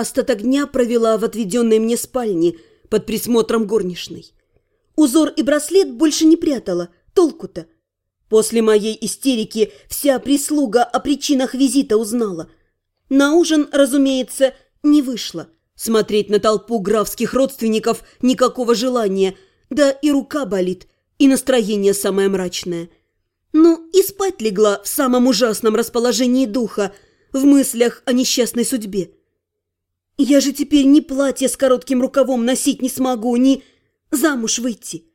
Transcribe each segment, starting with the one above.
остаток дня провела в отведенной мне спальне под присмотром горничной. Узор и браслет больше не прятала, толку-то. После моей истерики вся прислуга о причинах визита узнала. На ужин, разумеется, не вышло. Смотреть на толпу графских родственников никакого желания, да и рука болит, и настроение самое мрачное. Ну, и спать легла в самом ужасном расположении духа, в мыслях о несчастной судьбе. Я же теперь ни платье с коротким рукавом носить не смогу, ни замуж выйти.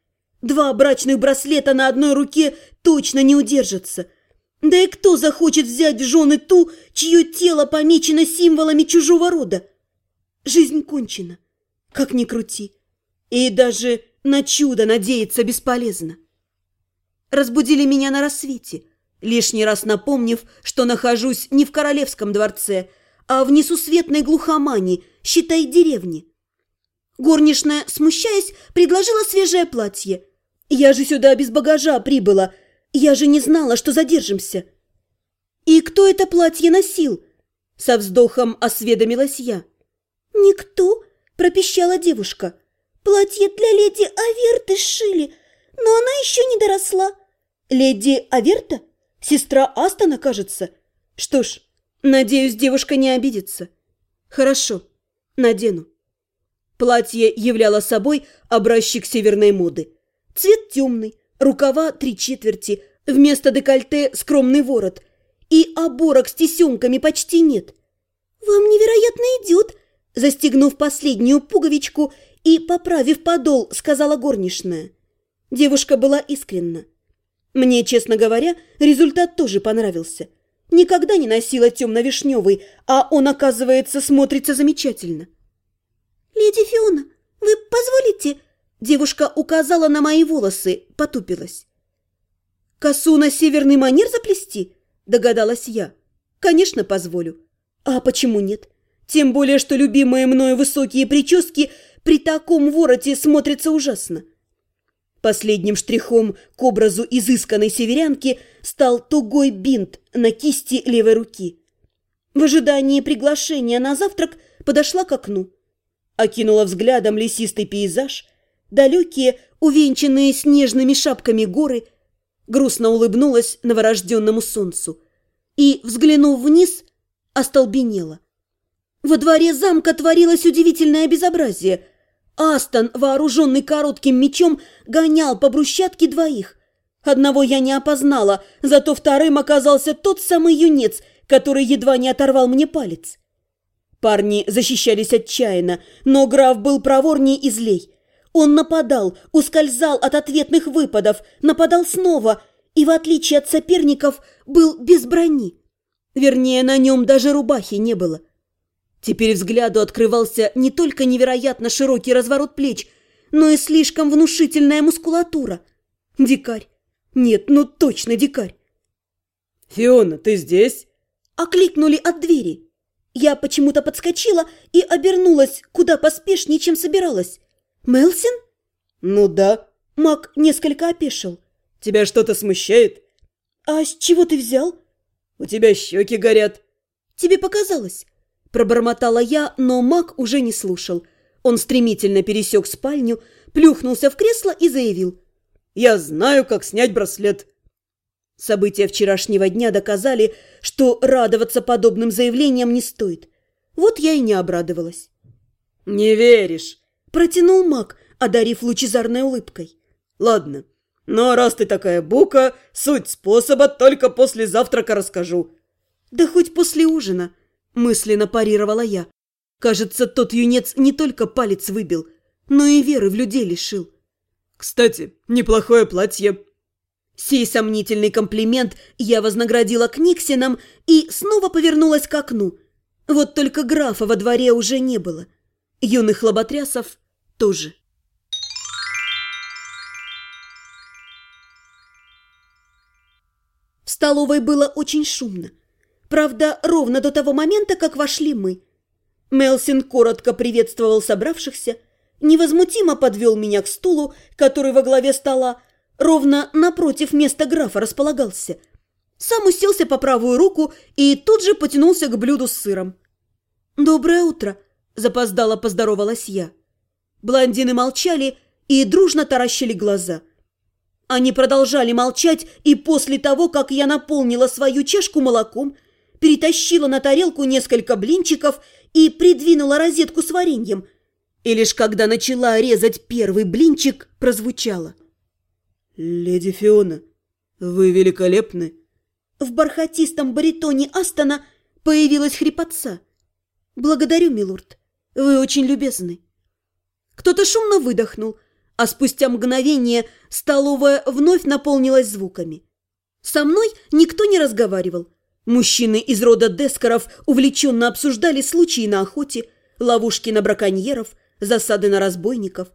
Два брачных браслета на одной руке точно не удержатся. Да и кто захочет взять в жены ту, чье тело помечено символами чужого рода? Жизнь кончена, как ни крути. И даже на чудо надеяться бесполезно. Разбудили меня на рассвете, лишний раз напомнив, что нахожусь не в королевском дворце, а в несусветной глухомане, считай, деревне. Горничная, смущаясь, предложила свежее платье. Я же сюда без багажа прибыла, я же не знала, что задержимся. И кто это платье носил? Со вздохом осведомилась я. «Никто», – пропищала девушка. «Платье для леди Аверты сшили, но она еще не доросла». «Леди Аверта? Сестра Астона, кажется? Что ж, надеюсь, девушка не обидится. Хорошо, надену». Платье являло собой образчик северной моды. Цвет темный, рукава три четверти, вместо декольте скромный ворот. И оборок с тесемками почти нет. «Вам невероятно идет», Застегнув последнюю пуговичку и поправив подол, сказала горничная. Девушка была искренна. Мне, честно говоря, результат тоже понравился. Никогда не носила темно-вишневый, а он, оказывается, смотрится замечательно. «Леди Фиона, вы позволите?» Девушка указала на мои волосы, потупилась. «Косу на северный манер заплести?» Догадалась я. «Конечно, позволю. А почему нет?» Тем более, что любимые мною высокие прически при таком вороте смотрятся ужасно. Последним штрихом к образу изысканной северянки стал тугой бинт на кисти левой руки. В ожидании приглашения на завтрак подошла к окну. Окинула взглядом лесистый пейзаж, далекие, увенчанные снежными шапками горы, грустно улыбнулась новорожденному солнцу и, взглянув вниз, остолбенела. Во дворе замка творилось удивительное безобразие. Астон, вооруженный коротким мечом, гонял по брусчатке двоих. Одного я не опознала, зато вторым оказался тот самый юнец, который едва не оторвал мне палец. Парни защищались отчаянно, но граф был проворней и злей. Он нападал, ускользал от ответных выпадов, нападал снова и, в отличие от соперников, был без брони. Вернее, на нем даже рубахи не было. Теперь взгляду открывался не только невероятно широкий разворот плеч, но и слишком внушительная мускулатура. Дикарь. Нет, ну точно дикарь. «Фиона, ты здесь?» Окликнули от двери. Я почему-то подскочила и обернулась куда поспешнее, чем собиралась. «Мелсин?» «Ну да». Мак несколько опешил. «Тебя что-то смущает?» «А с чего ты взял?» «У тебя щеки горят». «Тебе показалось. Пробормотала я, но маг уже не слушал. Он стремительно пересек спальню, плюхнулся в кресло и заявил. «Я знаю, как снять браслет». События вчерашнего дня доказали, что радоваться подобным заявлениям не стоит. Вот я и не обрадовалась. «Не веришь?» – протянул маг, одарив лучезарной улыбкой. «Ладно, но раз ты такая бука, суть способа только после завтрака расскажу». «Да хоть после ужина», Мысленно парировала я. Кажется, тот юнец не только палец выбил, но и веры в людей лишил. «Кстати, неплохое платье». Сей сомнительный комплимент я вознаградила Книксином и снова повернулась к окну. Вот только графа во дворе уже не было. Юных лоботрясов тоже. В столовой было очень шумно. Правда, ровно до того момента, как вошли мы. Мелсин коротко приветствовал собравшихся, невозмутимо подвел меня к стулу, который во главе стола, ровно напротив места графа располагался. Сам уселся по правую руку и тут же потянулся к блюду с сыром. «Доброе утро!» Запоздало поздоровалась я. Блондины молчали и дружно таращили глаза. Они продолжали молчать и после того, как я наполнила свою чашку молоком, перетащила на тарелку несколько блинчиков и придвинула розетку с вареньем. И лишь когда начала резать первый блинчик, прозвучало. «Леди Фиона, вы великолепны!» В бархатистом баритоне Астона появилась хрипотца. «Благодарю, милорд. Вы очень любезны». Кто-то шумно выдохнул, а спустя мгновение столовая вновь наполнилась звуками. Со мной никто не разговаривал. Мужчины из рода Дескаров увлеченно обсуждали случаи на охоте, ловушки на браконьеров, засады на разбойников.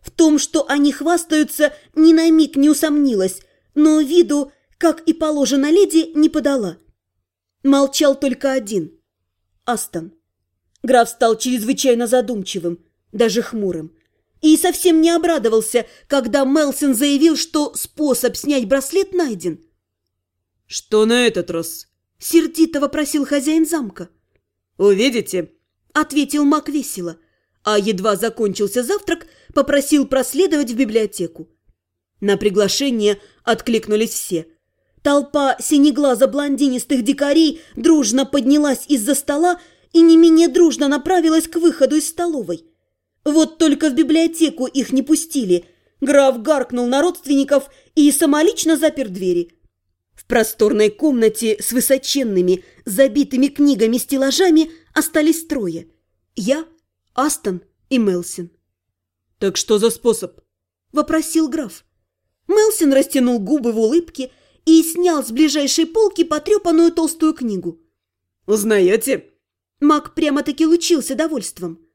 В том, что они хвастаются, ни на миг не усомнилась, но виду, как и положено леди, не подала. Молчал только один – Астон. Граф стал чрезвычайно задумчивым, даже хмурым. И совсем не обрадовался, когда Мелсин заявил, что способ снять браслет найден. «Что на этот раз?» – сердито вопросил хозяин замка. «Увидите?» – ответил маг весело, а едва закончился завтрак, попросил проследовать в библиотеку. На приглашение откликнулись все. Толпа синеглазо-блондинистых дикарей дружно поднялась из-за стола и не менее дружно направилась к выходу из столовой. Вот только в библиотеку их не пустили. Граф гаркнул на родственников и самолично запер двери. В просторной комнате с высоченными, забитыми книгами-стеллажами остались трое. Я, Астон и Мелсин. «Так что за способ?» – вопросил граф. Мелсин растянул губы в улыбке и снял с ближайшей полки потрепанную толстую книгу. «Узнаете?» Маг прямо-таки лучился довольством.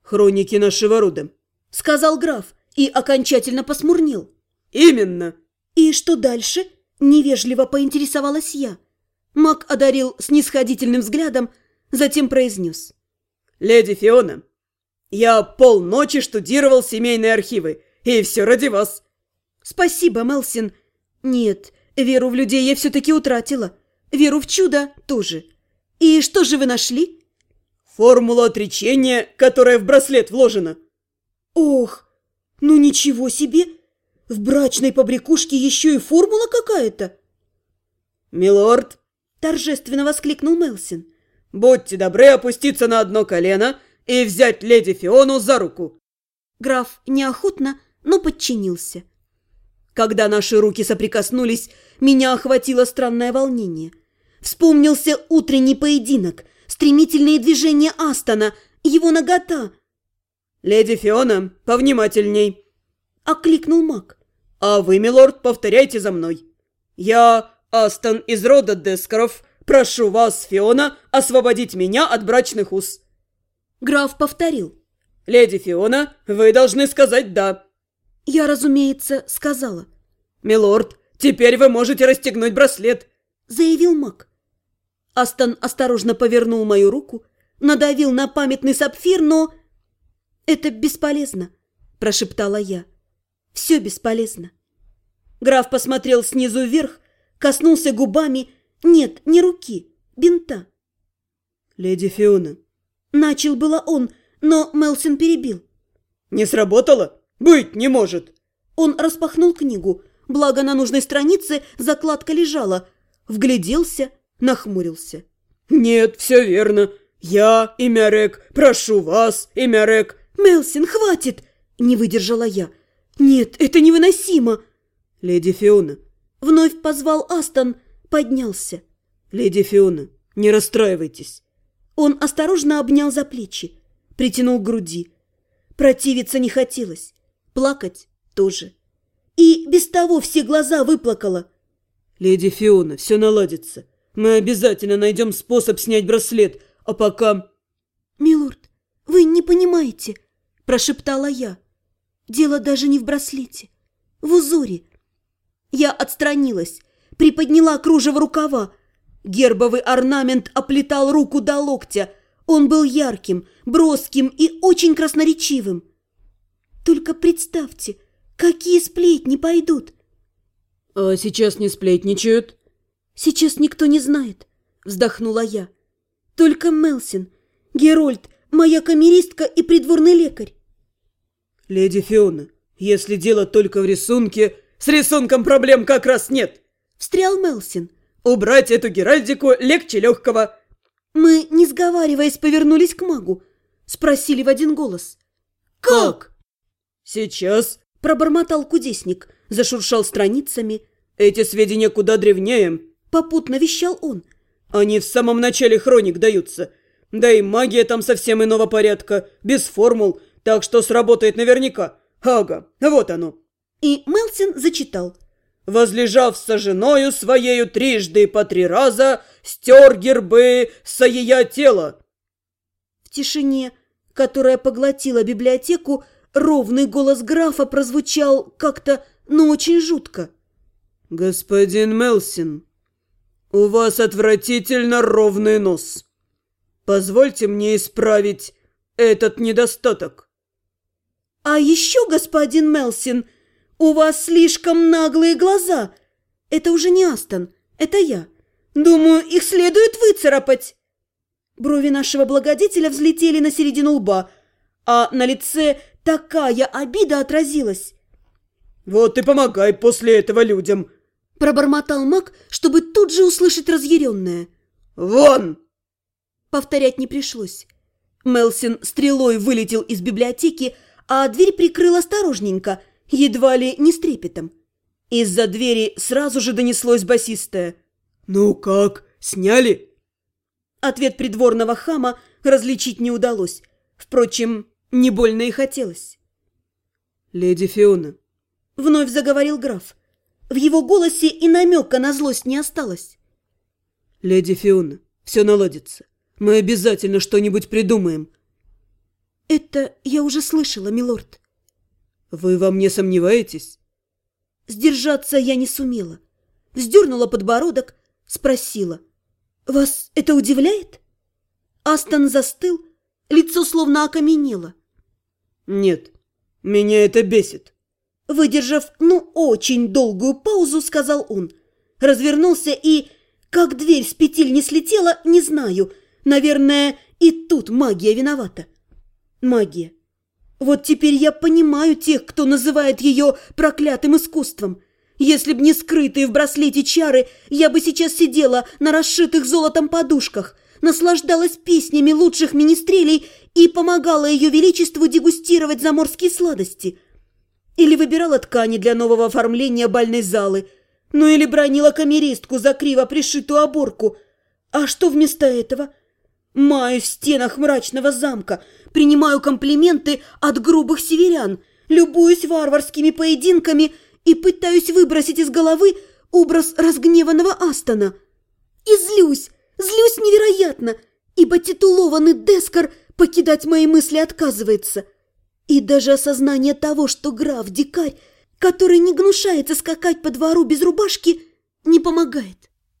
«Хроники нашего рода», – сказал граф и окончательно посмурнел. «Именно». «И что дальше?» – невежливо поинтересовалась я. Маг одарил снисходительным взглядом, затем произнес. «Леди Фиона, я полночи штудировал семейные архивы, и все ради вас». «Спасибо, Мелсин. Нет, веру в людей я все-таки утратила. Веру в чудо тоже. И что же вы нашли?» «Формулу отречения, которая в браслет вложена». «Ох, ну ничего себе! В брачной побрякушке еще и формула какая-то!» «Милорд!» – торжественно воскликнул Мелсин. «Будьте добры опуститься на одно колено и взять леди Фиону за руку!» Граф неохотно, но подчинился. Когда наши руки соприкоснулись, меня охватило странное волнение. Вспомнился утренний поединок, стремительные движения Астона, его нагота. «Леди Фиона, повнимательней!» – окликнул маг. «А вы, милорд, повторяйте за мной. Я, Астон из рода Дескаров, прошу вас, Фиона, освободить меня от брачных уз». Граф повторил. «Леди Фиона, вы должны сказать «да». Я, разумеется, сказала. «Милорд, теперь вы можете расстегнуть браслет», – заявил маг. Астон осторожно повернул мою руку, надавил на памятный сапфир, но... «Это бесполезно», – прошептала я. «Все бесполезно». Граф посмотрел снизу вверх, коснулся губами... Нет, не руки, бинта. «Леди Фиона». Начал было он, но Мелсин перебил. «Не сработало? Быть не может!» Он распахнул книгу, благо на нужной странице закладка лежала, вгляделся, нахмурился. «Нет, все верно. Я, имя Рек, прошу вас, имя Рек». «Мелсин, хватит!» – не выдержала я. «Нет, это невыносимо!» «Леди Фиона». Вновь позвал Астон, поднялся. «Леди Фиона, не расстраивайтесь». Он осторожно обнял за плечи, притянул к груди. Противиться не хотелось, плакать тоже. И без того все глаза выплакала. «Леди Фиона, все наладится. Мы обязательно найдем способ снять браслет, а пока...» «Милорд, вы не понимаете», – прошептала я. «Дело даже не в браслете, в узоре». Я отстранилась, приподняла кружево рукава. Гербовый орнамент оплетал руку до локтя. Он был ярким, броским и очень красноречивым. Только представьте, какие сплетни пойдут. «А сейчас не сплетничают?» «Сейчас никто не знает», — вздохнула я. «Только Мелсин, Герольд, моя камеристка и придворный лекарь. Леди Фиона, если дело только в рисунке, с рисунком проблем как раз нет. Встрял Мелсин. Убрать эту геральдику легче легкого. Мы, не сговариваясь, повернулись к магу. Спросили в один голос. «Как?» «Сейчас», – пробормотал кудесник, зашуршал страницами. «Эти сведения куда древнее», – попутно вещал он. «Они в самом начале хроник даются. Да и магия там совсем иного порядка, без формул, так что сработает наверняка. Ага, вот оно». И Мелсин зачитал. «Возлежав с женою своею трижды по три раза, стер гербы со ее тела». В тишине, которая поглотила библиотеку, ровный голос графа прозвучал как-то, но очень жутко. «Господин Мелсин, у вас отвратительно ровный нос. Позвольте мне исправить этот недостаток». «А еще, господин Мелсин, у вас слишком наглые глаза. Это уже не Астон, это я. Думаю, их следует выцарапать». Брови нашего благодетеля взлетели на середину лба, а на лице такая обида отразилась. «Вот и помогай после этого людям!» Пробормотал маг, чтобы тут же услышать разъяренное. «Вон!» Повторять не пришлось. Мелсин стрелой вылетел из библиотеки, а дверь прикрыл осторожненько, едва ли не с трепетом. Из-за двери сразу же донеслось басистое. «Ну как, сняли?» Ответ придворного хама различить не удалось. Впрочем, не больно и хотелось. «Леди Фиона», — вновь заговорил граф. В его голосе и намека на злость не осталось. «Леди Фиона, все наладится. Мы обязательно что-нибудь придумаем». «Это я уже слышала, милорд». «Вы во мне сомневаетесь?» Сдержаться я не сумела. Вздернула подбородок, спросила. «Вас это удивляет?» Астон застыл, лицо словно окаменело. «Нет, меня это бесит». Выдержав, ну, очень долгую паузу, сказал он. Развернулся и... Как дверь с петель не слетела, не знаю. Наверное, и тут магия виновата. Магия. Вот теперь я понимаю тех, кто называет ее проклятым искусством. Если б не скрытые в браслете чары, я бы сейчас сидела на расшитых золотом подушках, наслаждалась песнями лучших министрелей и помогала ее величеству дегустировать заморские сладости. Или выбирала ткани для нового оформления бальной залы, ну или бронила камеристку за криво пришитую оборку. А что вместо этого? Маю в стенах мрачного замка, принимаю комплименты от грубых северян, любуюсь варварскими поединками и пытаюсь выбросить из головы образ разгневанного Астона. И злюсь, злюсь невероятно, ибо титулованный Дескар покидать мои мысли отказывается. И даже осознание того, что граф – дикарь, который не гнушается скакать по двору без рубашки, не помогает.